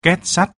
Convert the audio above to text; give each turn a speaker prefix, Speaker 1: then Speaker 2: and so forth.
Speaker 1: két sắt.